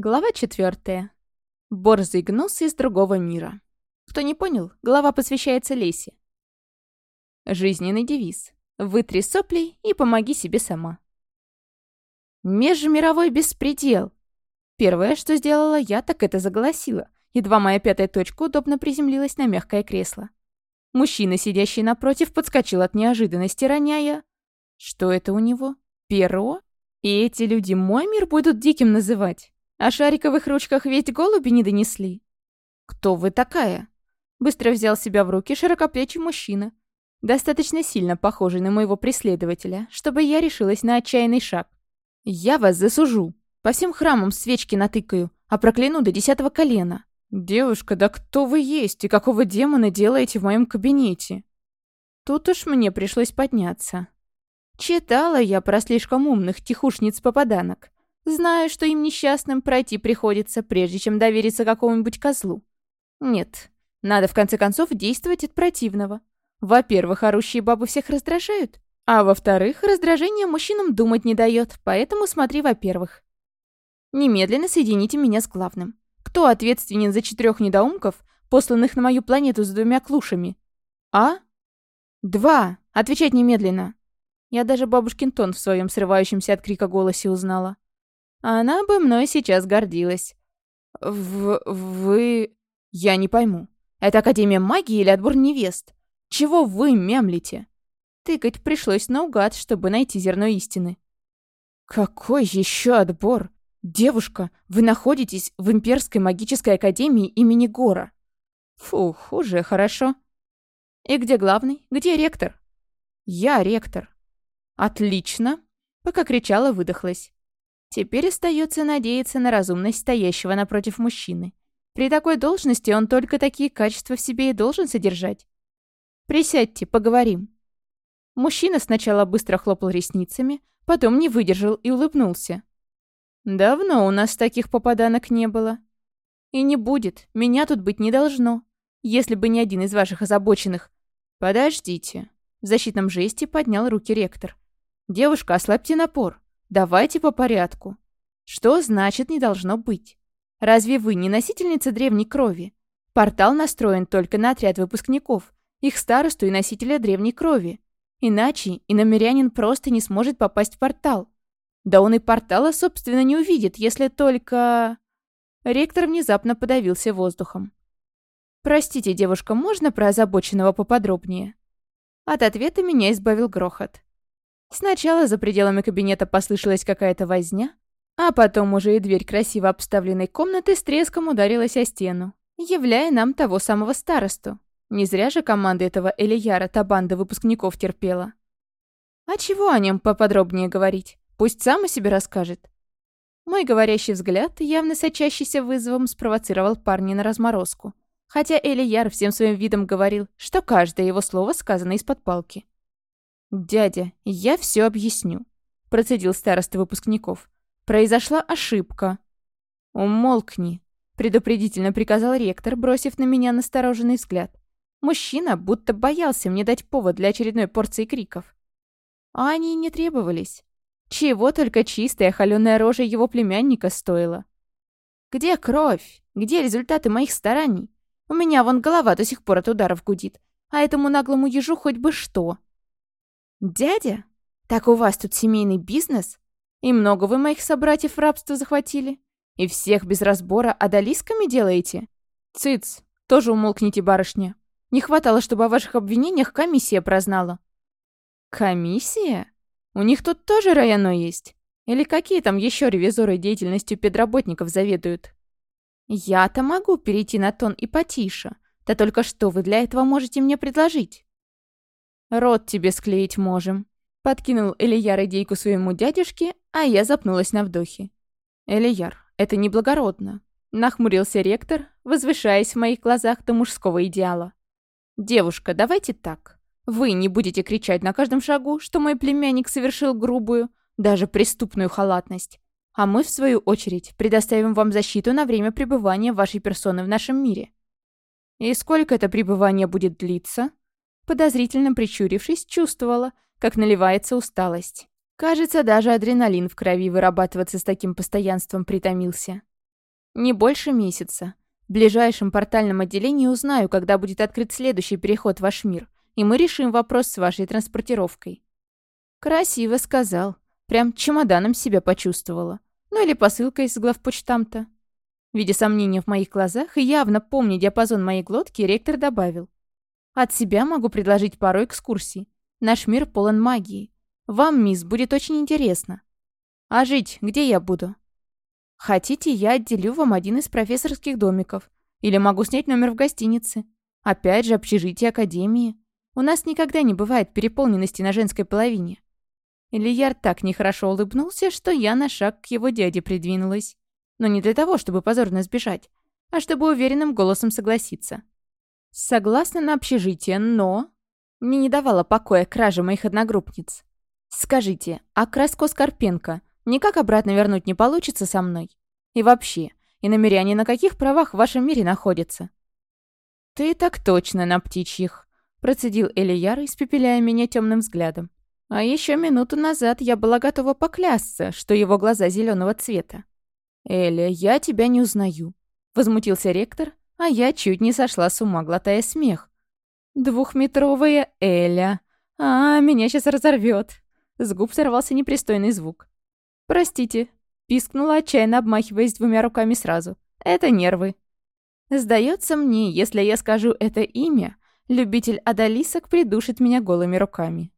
Глава четвертая. Борзый гнус из другого мира. Кто не понял, глава посвящается Лесе. Жизненный девиз. Вытри сопли и помоги себе сама. Межмировой беспредел. Первое, что сделала я, так это заголосила. Едва моя пятая точка удобно приземлилась на мягкое кресло. Мужчина, сидящий напротив, подскочил от неожиданности, роняя... Что это у него? Перо? И эти люди мой мир будут диким называть? О шариковых ручках ведь голуби не донесли. «Кто вы такая?» Быстро взял себя в руки широкоплечий мужчина, достаточно сильно похожий на моего преследователя, чтобы я решилась на отчаянный шаг. «Я вас засужу. По всем храмам свечки натыкаю, а прокляну до десятого колена». «Девушка, да кто вы есть и какого демона делаете в моем кабинете?» Тут уж мне пришлось подняться. Читала я про слишком умных тихушниц-попаданок, зная, что им несчастным пройти приходится, прежде чем довериться какому-нибудь козлу. Нет, надо в конце концов действовать от противного. Во-первых, орущие бабы всех раздражают, а во-вторых, раздражение мужчинам думать не дает, поэтому смотри во-первых. Немедленно соедините меня с главным. Кто ответственен за четырех недоумков, посланных на мою планету с двумя клушами? А? Два! Отвечать немедленно! Я даже бабушкин тон в своем срывающемся от крика голосе узнала. Она бы мной сейчас гордилась. В... вы... Я не пойму. Это Академия магии или отбор невест? Чего вы мямлите? Тыкать пришлось наугад, чтобы найти зерно истины. Какой еще отбор? Девушка, вы находитесь в Имперской магической академии имени Гора. Фух, уже хорошо. И где главный? Где ректор? Я ректор. Отлично. Пока кричала, выдохлась. Теперь остается надеяться на разумность стоящего напротив мужчины. При такой должности он только такие качества в себе и должен содержать. Присядьте, поговорим. Мужчина сначала быстро хлопал ресницами, потом не выдержал и улыбнулся. «Давно у нас таких попаданок не было. И не будет, меня тут быть не должно. Если бы не один из ваших озабоченных...» «Подождите». В защитном жесте поднял руки ректор. «Девушка, ослабьте напор. Давайте по порядку. Что значит «не должно быть»? Разве вы не носительница древней крови? Портал настроен только на отряд выпускников, их старосту и носителя древней крови. Иначе иномерянин просто не сможет попасть в портал. Да он и портала, собственно, не увидит, если только... Ректор внезапно подавился воздухом. «Простите, девушка, можно про озабоченного поподробнее?» От ответа меня избавил грохот. Сначала за пределами кабинета послышалась какая-то возня, а потом уже и дверь красиво обставленной комнаты с треском ударилась о стену, являя нам того самого старосту. Не зря же команда этого Элияра та банда выпускников терпела. А чего о нем поподробнее говорить? Пусть сам о себе расскажет. Мой говорящий взгляд, явно сочащийся вызовом, спровоцировал парня на разморозку. Хотя Элияр всем своим видом говорил, что каждое его слово сказано из-под палки. «Дядя, я все объясню», — процедил староста выпускников. «Произошла ошибка». «Умолкни», — предупредительно приказал ректор, бросив на меня настороженный взгляд. Мужчина будто боялся мне дать повод для очередной порции криков. А они не требовались. Чего только чистая холеная рожа его племянника стоила. «Где кровь? Где результаты моих стараний? У меня вон голова до сих пор от ударов гудит, а этому наглому ежу хоть бы что!» «Дядя? Так у вас тут семейный бизнес? И много вы моих собратьев в рабство захватили? И всех без разбора одолисками делаете? Цыц, тоже умолкните, барышня. Не хватало, чтобы о ваших обвинениях комиссия прознала». «Комиссия? У них тут тоже районо есть? Или какие там еще ревизоры деятельностью педработников заведуют?» «Я-то могу перейти на тон и потише. Да только что вы для этого можете мне предложить?» Рот тебе склеить можем». Подкинул Элияр идейку своему дядюшке, а я запнулась на вдохе. «Элияр, это неблагородно», — нахмурился ректор, возвышаясь в моих глазах до мужского идеала. «Девушка, давайте так. Вы не будете кричать на каждом шагу, что мой племянник совершил грубую, даже преступную халатность. А мы, в свою очередь, предоставим вам защиту на время пребывания вашей персоны в нашем мире». «И сколько это пребывание будет длиться?» подозрительно причурившись, чувствовала, как наливается усталость. Кажется, даже адреналин в крови вырабатываться с таким постоянством притомился. Не больше месяца. В ближайшем портальном отделении узнаю, когда будет открыт следующий переход в ваш мир, и мы решим вопрос с вашей транспортировкой. Красиво сказал. Прям чемоданом себя почувствовала. Ну или посылкой с главпочтамта. Видя сомнения в моих глазах и явно помня диапазон моей глотки, ректор добавил. От себя могу предложить пару экскурсий. Наш мир полон магии. Вам, мисс, будет очень интересно. А жить где я буду? Хотите, я отделю вам один из профессорских домиков. Или могу снять номер в гостинице. Опять же, общежитие академии. У нас никогда не бывает переполненности на женской половине». Ильяр так нехорошо улыбнулся, что я на шаг к его дяде придвинулась. Но не для того, чтобы позорно сбежать, а чтобы уверенным голосом согласиться. Согласна на общежитие, но... Мне не давала покоя кража моих одногруппниц. Скажите, а краску Скорпенко никак обратно вернуть не получится со мной? И вообще, и намеряне на каких правах в вашем мире находятся?» «Ты так точно на птичьих», — процедил Элияр, испепеляя меня темным взглядом. А еще минуту назад я была готова поклясться, что его глаза зеленого цвета. «Эля, я тебя не узнаю», — возмутился ректор, а я чуть не сошла с ума, глотая смех. «Двухметровая Эля! А, меня сейчас разорвет!» С губ сорвался непристойный звук. «Простите», — пискнула, отчаянно обмахиваясь двумя руками сразу. «Это нервы». «Сдается мне, если я скажу это имя, любитель Адалисок придушит меня голыми руками».